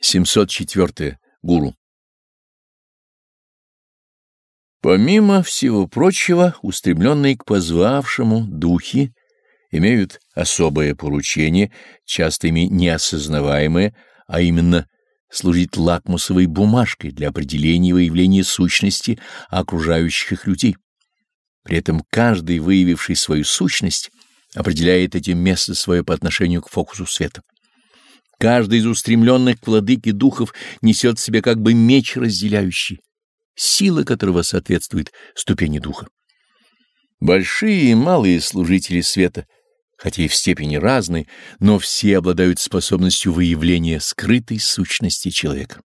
704. Гуру. Помимо всего прочего, устремленные к позвавшему духи имеют особое поручение, часто ими неосознаваемое, а именно служить лакмусовой бумажкой для определения и выявления сущности окружающих их людей. При этом каждый, выявивший свою сущность, определяет этим место свое по отношению к фокусу света. Каждый из устремленных к владыке духов несет в себе как бы меч разделяющий, сила которого соответствует ступени духа. Большие и малые служители света, хотя и в степени разной, но все обладают способностью выявления скрытой сущности человека.